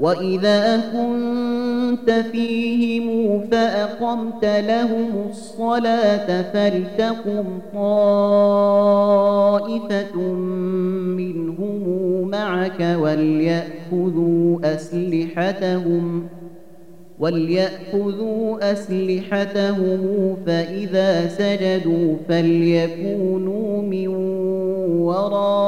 وإذا كنت فيهم فأقمت لهم الصلاة فلتقم طائفة منهم معك وليأخذوا أسلحتهم وليأخذوا أسلحتهم فإذا سجدوا فليكونوا من ورائكم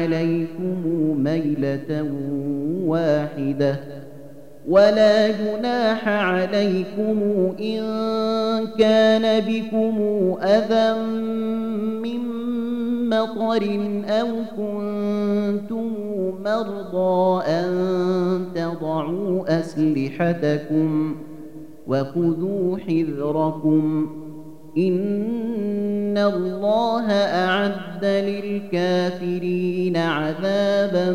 عليكم ميلة واحدة ولا جناح عليكم إن كان بكم أذى من مطر أو كنتم مرضى أن تضعوا أسلحتكم وخذوا حذركم إن الله أعد للكافرين عذابا